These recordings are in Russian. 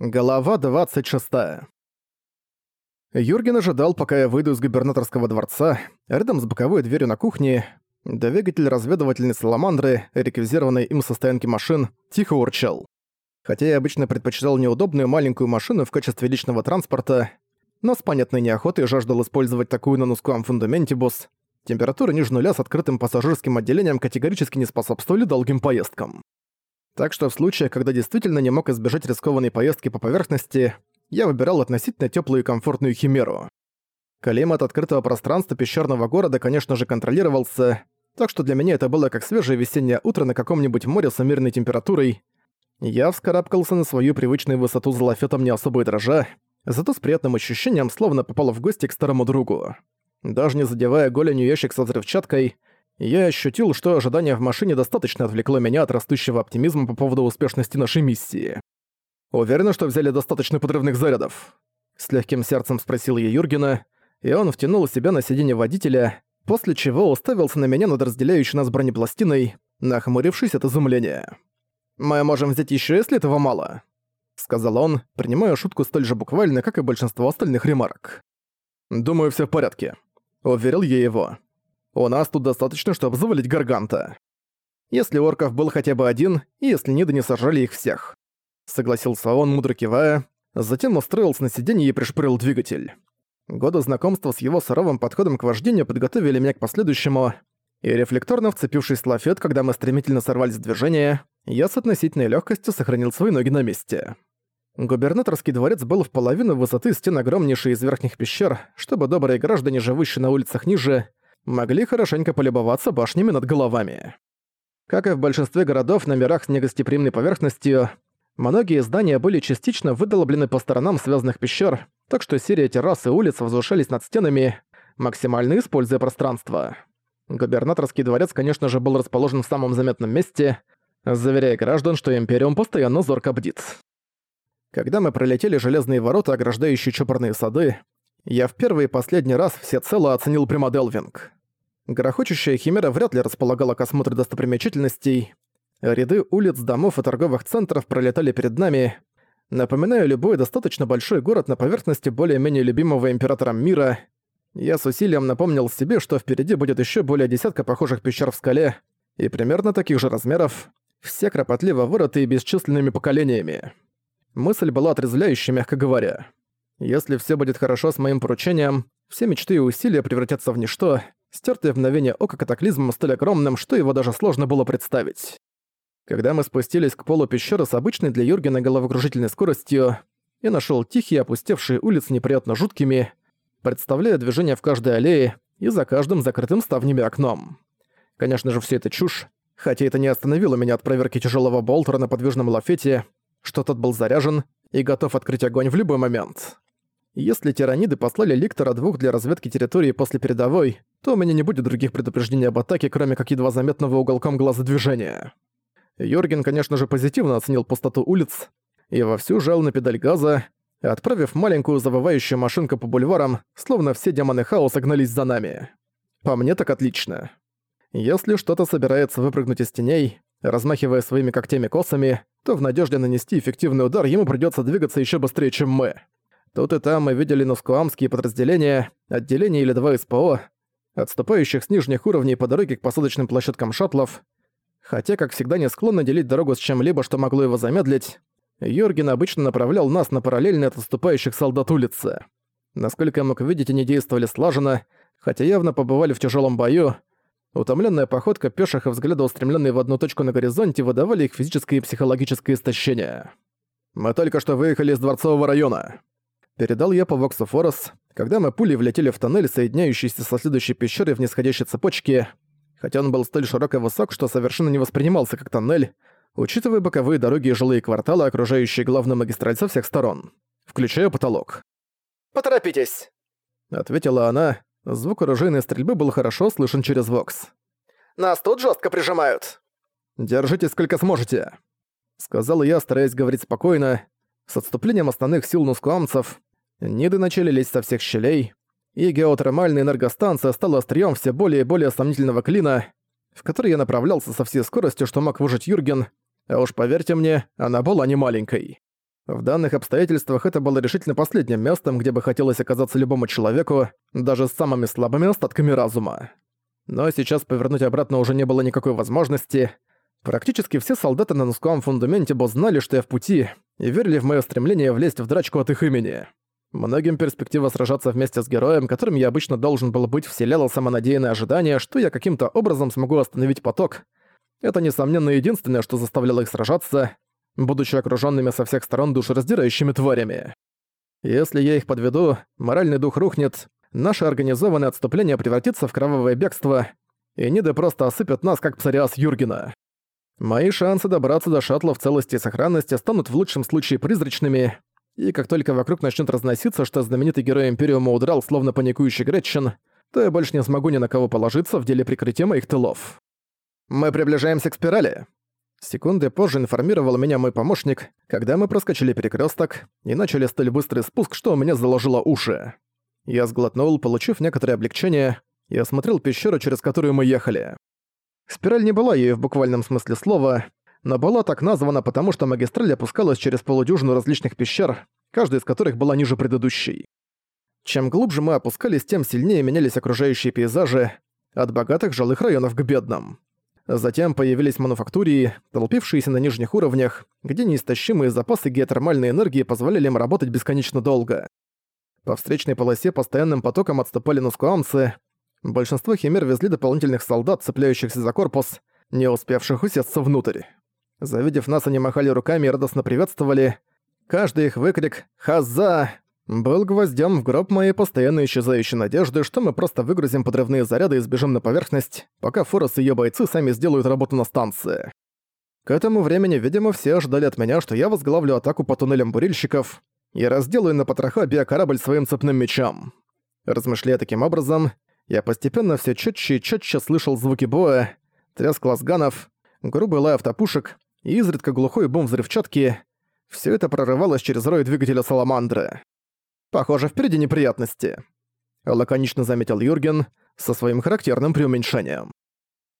Голова 26. Юрген ожидал, пока я выйду из губернаторского дворца, рядом с боковой дверью на кухне. Двигатель разведывательной саламандры, реквизированной им со стоянки машин, тихо урчал. Хотя я обычно предпочитал неудобную маленькую машину в качестве личного транспорта, но с понятной неохотой жаждал использовать такую на нускуам фундаментибус. Температура ниже нуля с открытым пассажирским отделением категорически не способствовали долгим поездкам. Так что в случае, когда действительно не мог избежать рискованной поездки по поверхности, я выбирал относительно теплую и комфортную химеру. Климат открытого пространства пещерного города, конечно же, контролировался, так что для меня это было как свежее весеннее утро на каком-нибудь море с умеренной температурой. Я вскарабкался на свою привычную высоту за лафетом не особо дрожа, зато с приятным ощущением словно попал в гости к старому другу. Даже не задевая голенью ящик со взрывчаткой, я ощутил, что ожидание в машине достаточно отвлекло меня от растущего оптимизма по поводу успешности нашей миссии. «Уверена, что взяли достаточно подрывных зарядов?» С легким сердцем спросил я Юргена, и он втянул себя на сиденье водителя, после чего уставился на меня над разделяющей нас бронепластиной, нахмурившись от изумления. «Мы можем взять еще, если этого мало», — сказал он, принимая шутку столь же буквально, как и большинство остальных ремарок. «Думаю, все в порядке», — уверил я его. У нас тут достаточно, чтобы завалить Гарганта. Если орков был хотя бы один, и если Ниды не сожрали их всех. Согласился он, мудро кивая, затем устроился на сиденье и пришпырил двигатель. Годы знакомства с его суровым подходом к вождению подготовили меня к последующему, и рефлекторно вцепившись в лафет, когда мы стремительно сорвались с движения, я с относительной легкостью сохранил свои ноги на месте. Губернаторский дворец был в половину высоты стен огромнейшей из верхних пещер, чтобы добрые граждане, живущие на улицах ниже, могли хорошенько полюбоваться башнями над головами. Как и в большинстве городов на мирах с негостеприимной поверхностью, многие здания были частично выдолблены по сторонам связанных пещер, так что серия террас и улиц возвышались над стенами, максимально используя пространство. Губернаторский дворец, конечно же, был расположен в самом заметном месте, заверяя граждан, что Империум постоянно зорко бдит. Когда мы пролетели железные ворота, ограждающие чопорные сады, я в первый и последний раз всецело оценил Примаделвинг. Грохочущая химера вряд ли располагала к осмотру достопримечательностей. Ряды улиц, домов и торговых центров пролетали перед нами. Напоминаю любой достаточно большой город на поверхности более-менее любимого императором мира. Я с усилием напомнил себе, что впереди будет еще более десятка похожих пещер в скале и примерно таких же размеров, все кропотливо вырытые бесчисленными поколениями. Мысль была отрезвляющей, мягко говоря. Если все будет хорошо с моим поручением, все мечты и усилия превратятся в ничто, стертое в мгновение ока катаклизмом столь огромным, что его даже сложно было представить. Когда мы спустились к полу пещеры с обычной для Юргена головокружительной скоростью, я нашел тихие опустевшие улицы неприятно жуткими, представляя движение в каждой аллее и за каждым закрытым ставнями окном. Конечно же, все это чушь, хотя это не остановило меня от проверки тяжелого болтера на подвижном лафете, что тот был заряжен и готов открыть огонь в любой момент. Если тираниды послали ликтора двух для разведки территории после передовой, то у меня не будет других предупреждений об атаке, кроме как едва заметного уголком глаза движения. Юрген, конечно же, позитивно оценил пустоту улиц и вовсю жал на педаль газа, отправив маленькую завывающую машинку по бульварам, словно все демоны хаоса гнались за нами. По мне так отлично. Если что-то собирается выпрыгнуть из теней, размахивая своими когтями-косами, то в надежде нанести эффективный удар ему придется двигаться еще быстрее, чем мы. Тут и там мы видели носкуамские подразделения, отделения или два СПО, отступающих с нижних уровней по дороге к посадочным площадкам шаттлов. Хотя, как всегда, не склонны делить дорогу с чем-либо, что могло его замедлить, Йорген обычно направлял нас на параллельные от отступающих солдат улицы. Насколько я мог видеть, они действовали слаженно, хотя явно побывали в тяжелом бою. Утомленная походка пеших и взгляды, устремленные в одну точку на горизонте, выдавали их физическое и психологическое истощение. «Мы только что выехали из Дворцового района», Передал я по Воксу Форос, когда мы пулей влетели в тоннель, соединяющийся со следующей пещерой в нисходящей цепочке, хотя он был столь широк и высок, что совершенно не воспринимался как тоннель, учитывая боковые дороги и жилые кварталы, окружающие главную магистраль со всех сторон, включая потолок. «Поторопитесь!» — ответила она. Звук оружейной стрельбы был хорошо слышен через Вокс. «Нас тут жестко прижимают!» «Держите сколько сможете!» — сказал я, стараясь говорить спокойно, с отступлением основных сил нускуамцев Ниды начали лезть со всех щелей, и геотермальная энергостанция стала острием все более и более сомнительного клина, в который я направлялся со всей скоростью, что мог выжить Юрген, а уж поверьте мне, она была не маленькой. В данных обстоятельствах это было решительно последним местом, где бы хотелось оказаться любому человеку, даже с самыми слабыми остатками разума. Но сейчас повернуть обратно уже не было никакой возможности. Практически все солдаты на Нускуам фундаменте Бо знали, что я в пути, и верили в моё стремление влезть в драчку от их имени. Многим перспектива сражаться вместе с героем, которым я обычно должен был быть, вселяла самонадеянное ожидание, что я каким-то образом смогу остановить поток. Это, несомненно, единственное, что заставляло их сражаться, будучи окружёнными со всех сторон душераздирающими тварями. Если я их подведу, моральный дух рухнет, наше организованное отступление превратится в кровавое бегство, и Ниды просто осыпят нас, как псориаз Юргена. Мои шансы добраться до шаттла в целости и сохранности станут в лучшем случае призрачными, и как только вокруг начнет разноситься, что знаменитый герой Империума удрал, словно паникующий Гретчен, то я больше не смогу ни на кого положиться в деле прикрытия моих тылов. Мы приближаемся к спирали. Секунды позже информировал меня мой помощник, когда мы проскочили перекресток и начали столь быстрый спуск, что у меня заложило уши. Я сглотнул, получив некоторое облегчение, и осмотрел пещеру, через которую мы ехали. Спираль не была ею в буквальном смысле слова, но была так названа потому, что магистраль опускалась через полудюжину различных пещер, каждая из которых была ниже предыдущей. Чем глубже мы опускались, тем сильнее менялись окружающие пейзажи, от богатых жилых районов к бедным. Затем появились мануфактурии, толпившиеся на нижних уровнях, где неистощимые запасы геотермальной энергии позволяли им работать бесконечно долго. По встречной полосе постоянным потоком отступали нускуамцы. Большинство химер везли дополнительных солдат, цепляющихся за корпус, не успевших усесться внутрь. Завидев нас, они махали руками и радостно приветствовали. Каждый их выкрик «Хаза!» был гвоздем в гроб моей постоянно исчезающей надежды, что мы просто выгрузим подрывные заряды и сбежим на поверхность, пока Форос и её бойцы сами сделают работу на станции. К этому времени, видимо, все ожидали от меня, что я возглавлю атаку по туннелям бурильщиков и разделаю на потроха биокорабль своим цепным мечом. Размышляя таким образом, я постепенно все чётче и чётче слышал звуки боя, треск лазганов, грубый лай автопушек и изредка глухой бум взрывчатки. Все это прорывалось через рой двигателя Саламандры. Похоже, впереди неприятности. Лаконично заметил Юрген со своим характерным преуменьшением.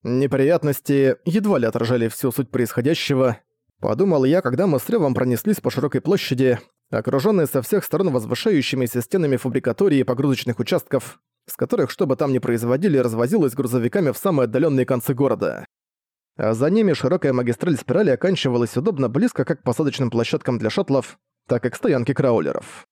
Неприятности едва ли отражали всю суть происходящего, подумал я, когда мы с ревом пронеслись по широкой площади, окружённой со всех сторон возвышающимися стенами фабрикатории и погрузочных участков, с которых, что бы там ни производили, развозилось грузовиками в самые отдаленные концы города. А за ними широкая магистраль спирали оканчивалась удобно близко как к посадочным площадкам для шаттлов, так и к стоянке краулеров.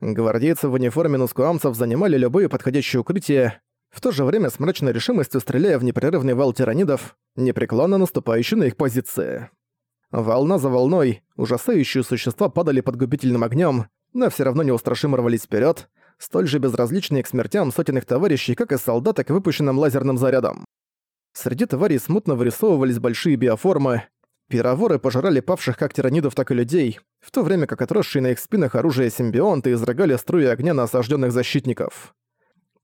Гвардейцы в униформе нускуамцев занимали любые подходящие укрытия, в то же время с мрачной решимостью стреляя в непрерывный вал тиранидов, непреклонно наступающий на их позиции. Волна за волной, ужасающие существа падали под губительным огнем, но все равно неустрашимо рвались вперед, столь же безразличные к смертям сотен их товарищей, как и солдаты к выпущенным лазерным зарядам. Среди тварей смутно вырисовывались большие биоформы, Пироворы пожирали павших как тиранидов, так и людей, в то время как отросшие на их спинах оружие симбионты изрыгали струи огня на осажденных защитников.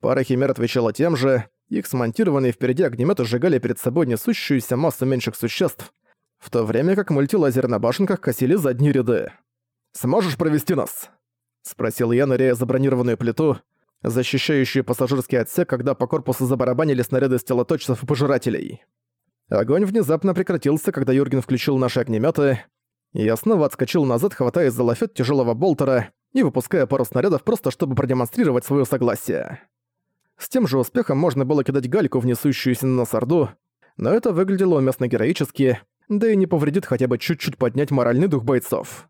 Пара химер отвечала тем же, их смонтированные впереди огнеметы сжигали перед собой несущуюся массу меньших существ, в то время как мультилазеры на башенках косили задние ряды. «Сможешь провести нас?» — спросил я, ныряя забронированную плиту, защищающую пассажирский отсек, когда по корпусу забарабанили снаряды стелоточцев и пожирателей. Огонь внезапно прекратился, когда Юрген включил наши огнеметы. Я снова отскочил назад, хватаясь за лафет тяжелого болтера и выпуская пару снарядов просто чтобы продемонстрировать свое согласие. С тем же успехом можно было кидать гальку в несущуюся на нас но это выглядело уместно героически, да и не повредит хотя бы чуть-чуть поднять моральный дух бойцов.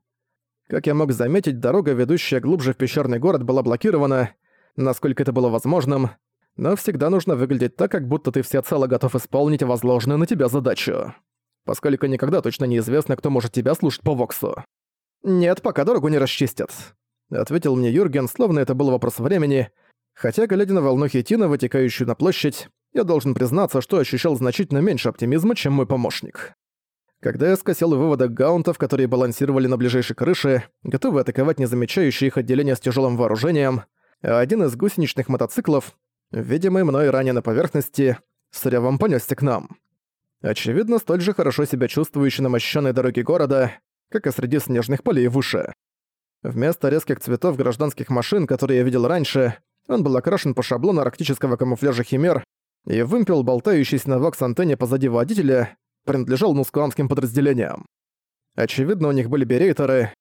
Как я мог заметить, дорога, ведущая глубже в пещерный город, была блокирована, насколько это было возможным, но всегда нужно выглядеть так, как будто ты всецело готов исполнить возложенную на тебя задачу. Поскольку никогда точно неизвестно, кто может тебя слушать по Воксу. «Нет, пока дорогу не расчистят», — ответил мне Юрген, словно это был вопрос времени, хотя, глядя на волну хитина, вытекающую на площадь, я должен признаться, что ощущал значительно меньше оптимизма, чем мой помощник. Когда я скосил выводок гаунтов, которые балансировали на ближайшей крыше, готовы атаковать незамечающие их отделения с тяжелым вооружением, а один из гусеничных мотоциклов, видимый мной ранее на поверхности, с ревом понёсся к нам. Очевидно, столь же хорошо себя чувствующий на мощенной дороге города, как и среди снежных полей выше. Вместо резких цветов гражданских машин, которые я видел раньше, он был окрашен по шаблону арктического камуфляжа химер, и вымпел, болтающийся на вокс-антенне позади водителя, принадлежал мускуамским подразделениям. Очевидно, у них были берейтеры.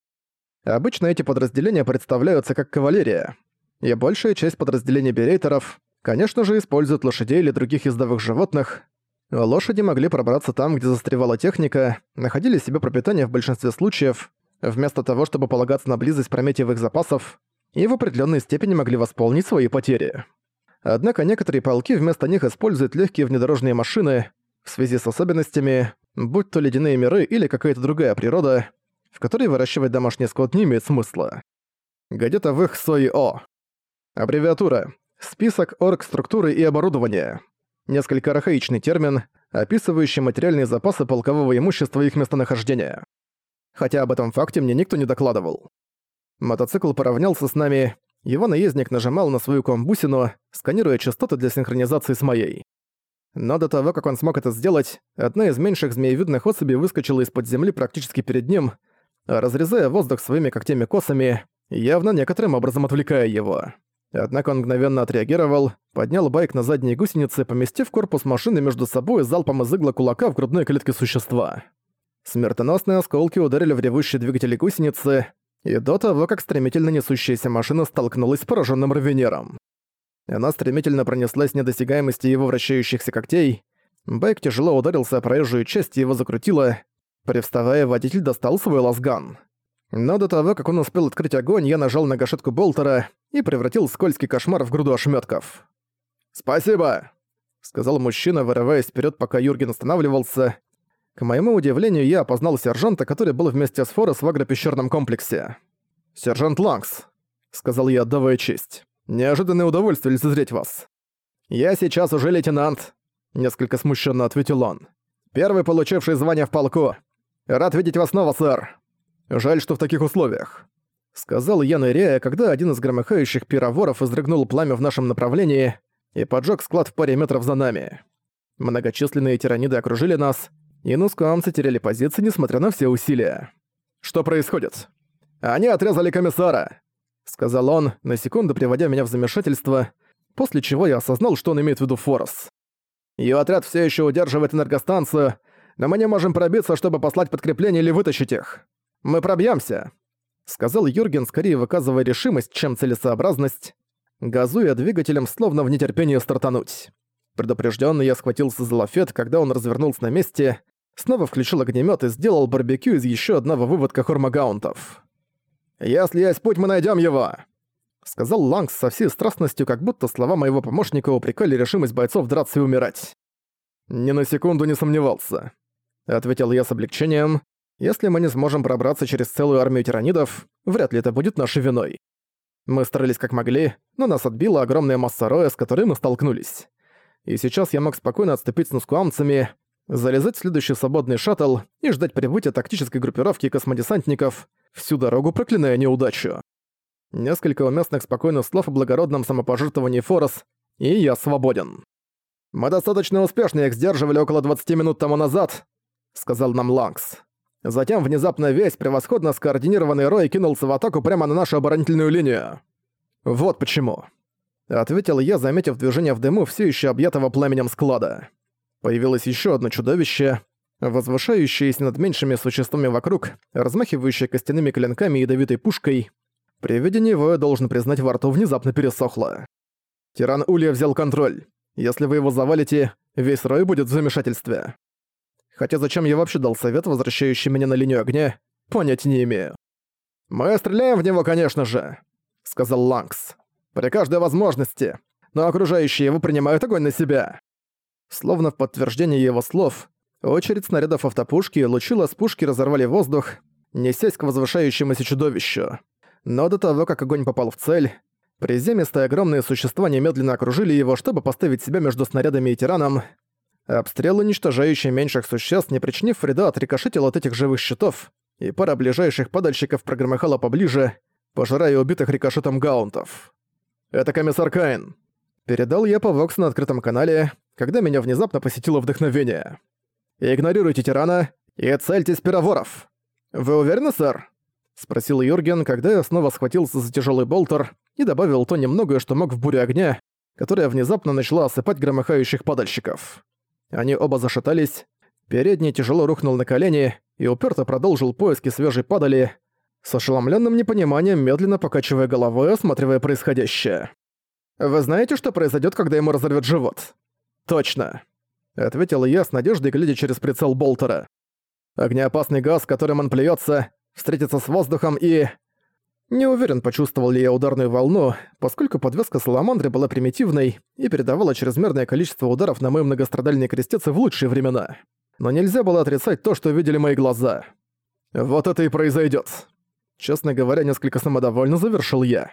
Обычно эти подразделения представляются как кавалерия, и большая часть подразделений берейтеров, конечно же, используют лошадей или других ездовых животных. Лошади могли пробраться там, где застревала техника, находили себе пропитание в большинстве случаев, вместо того, чтобы полагаться на близость прометиевых запасов, и в определенной степени могли восполнить свои потери. Однако некоторые полки вместо них используют легкие внедорожные машины в связи с особенностями, будь то ледяные миры или какая-то другая природа, в которой выращивать домашний скот не имеет смысла. Гадета в их СОИО. Аббревиатура. Список орг-структуры и оборудования. Несколько архаичный термин, описывающий материальные запасы полкового имущества и их местонахождения. Хотя об этом факте мне никто не докладывал. Мотоцикл поравнялся с нами, его наездник нажимал на свою комбусину, сканируя частоты для синхронизации с моей. Но до того, как он смог это сделать, одна из меньших змеевидных особей выскочила из-под земли практически перед ним, разрезая воздух своими когтями-косами, явно некоторым образом отвлекая его. Однако он мгновенно отреагировал, поднял байк на задние гусеницы, поместив корпус машины между собой залпом из игла кулака в грудной клетке существа. Смертоносные осколки ударили в ревущие двигатели гусеницы, и до того, как стремительно несущаяся машина столкнулась с пораженным равенером. Она стремительно пронеслась недосягаемости его вращающихся когтей, байк тяжело ударился о проезжую часть и его закрутило. Привставая, водитель достал свой лазган. Но до того, как он успел открыть огонь, я нажал на гашетку болтера и превратил скользкий кошмар в груду ошметков. «Спасибо!» — сказал мужчина, вырываясь вперед, пока Юрген останавливался. К моему удивлению, я опознал сержанта, который был вместе с Форес в агропещерном комплексе. «Сержант Лангс», — сказал я, отдавая честь. «Неожиданное удовольствие лицезреть вас». «Я сейчас уже лейтенант», — несколько смущенно ответил он. «Первый, получивший звание в полку. Рад видеть вас снова, сэр». «Жаль, что в таких условиях», — сказал я, ныряя, когда один из громыхающих пироворов изрыгнул пламя в нашем направлении и поджег склад в паре метров за нами. Многочисленные тираниды окружили нас, и нускуамцы теряли позиции, несмотря на все усилия. «Что происходит?» «Они отрезали комиссара», — сказал он, на секунду приводя меня в замешательство, после чего я осознал, что он имеет в виду Форос. «Её отряд все еще удерживает энергостанцию, но мы не можем пробиться, чтобы послать подкрепление или вытащить их. «Мы пробьемся», — сказал Юрген, скорее выказывая решимость, чем целесообразность, газуя двигателем, словно в нетерпении стартануть. Предупрежденный я схватился за лафет, когда он развернулся на месте, снова включил огнемет и сделал барбекю из еще одного выводка хормагаунтов. «Если есть путь, мы найдем его!» Сказал Лангс со всей страстностью, как будто слова моего помощника упрекали решимость бойцов драться и умирать. «Ни на секунду не сомневался», — ответил я с облегчением, если мы не сможем пробраться через целую армию тиранидов, вряд ли это будет нашей виной. Мы старались как могли, но нас отбила огромная масса роя, с которой мы столкнулись. И сейчас я мог спокойно отступить с нускуамцами, залезать в следующий свободный шаттл и ждать прибытия тактической группировки космодесантников, всю дорогу проклиная неудачу. Несколько уместных спокойных слов о благородном самопожертвовании Форос, и я свободен. «Мы достаточно успешно их сдерживали около 20 минут тому назад», — сказал нам Лангс. Затем внезапно весь превосходно скоординированный Рой кинулся в атаку прямо на нашу оборонительную линию. «Вот почему», — ответил я, заметив движение в дыму все еще объятого пламенем склада. Появилось еще одно чудовище, возвышающееся над меньшими существами вокруг, размахивающее костяными клинками и ядовитой пушкой. При виде него я должен признать, во рту внезапно пересохло. Тиран Улья взял контроль. Если вы его завалите, весь Рой будет в замешательстве. Хотя зачем я вообще дал совет, возвращающий меня на линию огня, понять не имею. «Мы стреляем в него, конечно же», — сказал Ланкс. «При каждой возможности, но окружающие его принимают огонь на себя». Словно в подтверждение его слов, очередь снарядов автопушки и лучила с пушки разорвали воздух, несясь к возвышающемуся чудовищу. Но до того, как огонь попал в цель, приземистые огромные существа немедленно окружили его, чтобы поставить себя между снарядами и тираном, Обстрел, уничтожающий меньших существ, не причинив вреда, отрикошетил от этих живых щитов, и пара ближайших падальщиков прогромыхала поближе, пожирая убитых рикошетом гаунтов. «Это комиссар Каин», — передал я по Вокс на открытом канале, когда меня внезапно посетило вдохновение. «Игнорируйте тирана и цельтесь пироворов». «Вы уверены, сэр?» — спросил Юрген, когда я снова схватился за тяжелый болтер и добавил то немногое, что мог в буре огня, которая внезапно начала осыпать громыхающих падальщиков. Они оба зашатались. Передний тяжело рухнул на колени и уперто продолжил поиски свежей падали. С ошеломленным непониманием, медленно покачивая головой, осматривая происходящее. «Вы знаете, что произойдет, когда ему разорвет живот?» «Точно», — ответил я с надеждой, глядя через прицел Болтера. «Огнеопасный газ, которым он плюется, встретится с воздухом и...» Не уверен, почувствовал ли я ударную волну, поскольку подвеска Саламандры была примитивной и передавала чрезмерное количество ударов на мой многострадальный крестец в лучшие времена. Но нельзя было отрицать то, что видели мои глаза. Вот это и произойдет. Честно говоря, несколько самодовольно завершил я.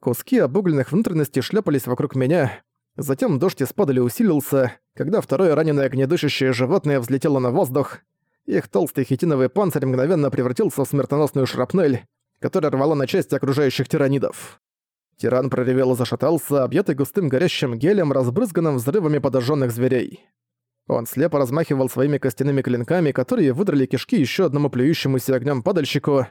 Куски обугленных внутренностей шляпались вокруг меня, затем дождь из падали усилился, когда второе раненое огнедышащее животное взлетело на воздух, их толстый хитиновый панцирь мгновенно превратился в смертоносную шрапнель, которая рвала на части окружающих тиранидов. Тиран проревел и зашатался, объятый густым горящим гелем, разбрызганным взрывами подожженных зверей. Он слепо размахивал своими костяными клинками, которые выдрали кишки еще одному плюющемуся огнем падальщику,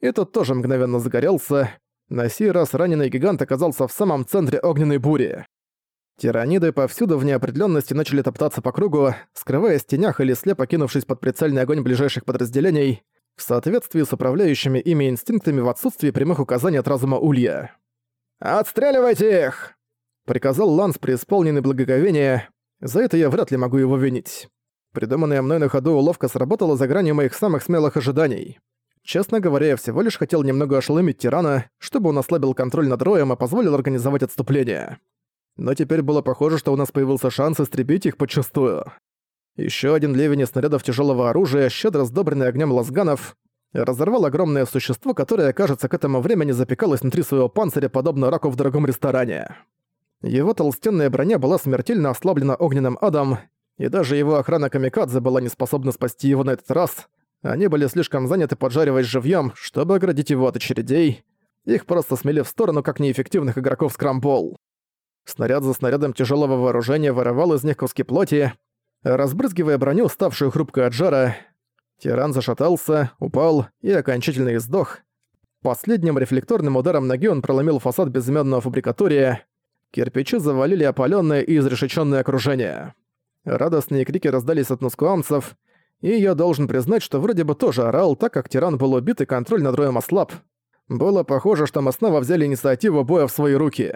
и тоже мгновенно загорелся. На сей раз раненый гигант оказался в самом центре огненной бури. Тираниды повсюду в неопределенности начали топтаться по кругу, скрываясь в тенях или слепо кинувшись под прицельный огонь ближайших подразделений, в соответствии с управляющими ими инстинктами в отсутствии прямых указаний от разума Улья. «Отстреливайте их!» — приказал Ланс, преисполненный благоговения. За это я вряд ли могу его винить. Придуманная мной на ходу уловка сработала за гранью моих самых смелых ожиданий. Честно говоря, я всего лишь хотел немного ошеломить тирана, чтобы он ослабил контроль над роем и позволил организовать отступление. Но теперь было похоже, что у нас появился шанс истребить их подчастую. Еще один ливень из снарядов тяжелого оружия, щедро сдобренный огнем лазганов, разорвал огромное существо, которое, кажется, к этому времени запекалось внутри своего панциря, подобно раку в дорогом ресторане. Его толстенная броня была смертельно ослаблена огненным адом, и даже его охрана Камикадзе была не способна спасти его на этот раз, они были слишком заняты поджаривать живьем, чтобы оградить его от очередей. Их просто смели в сторону, как неэффективных игроков скрамбол. Снаряд за снарядом тяжелого вооружения вырывал из них куски плоти, разбрызгивая броню, ставшую хрупкой от жара. Тиран зашатался, упал и окончательно издох. Последним рефлекторным ударом ноги он проломил фасад безымянного фабрикатория. Кирпичи завалили опаленное и изрешеченное окружение. Радостные крики раздались от нускуамцев, и я должен признать, что вроде бы тоже орал, так как тиран был убит и контроль над роем ослаб. Было похоже, что мы снова взяли инициативу боя в свои руки.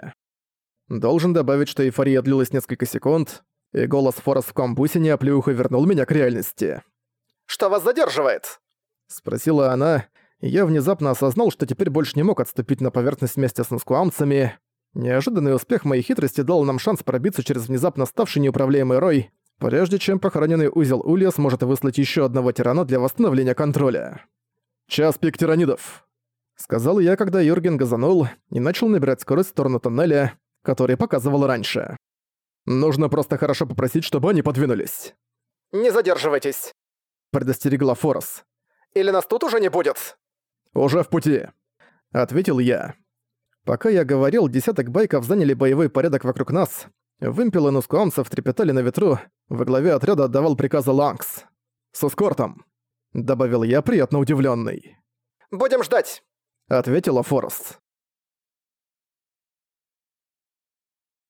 Должен добавить, что эйфория длилась несколько секунд, и голос Форес в камбусе неоплюху вернул меня к реальности. «Что вас задерживает?» Спросила она, и я внезапно осознал, что теперь больше не мог отступить на поверхность вместе с наскуамцами. Неожиданный успех моей хитрости дал нам шанс пробиться через внезапно ставший неуправляемый рой, прежде чем похороненный узел Улья сможет выслать еще одного тирана для восстановления контроля. «Час пик тиранидов», — сказал я, когда Юрген газанул и начал набирать скорость в сторону тоннеля, который показывал раньше. «Нужно просто хорошо попросить, чтобы они подвинулись». «Не задерживайтесь», — предостерегла Форос. «Или нас тут уже не будет?» «Уже в пути», — ответил я. Пока я говорил, десяток байков заняли боевой порядок вокруг нас, Вымпелы нускуамцев трепетали на ветру, во главе отряда отдавал приказы Ланкс. «С эскортом», — добавил я, приятно удивленный. «Будем ждать», — ответила Форест.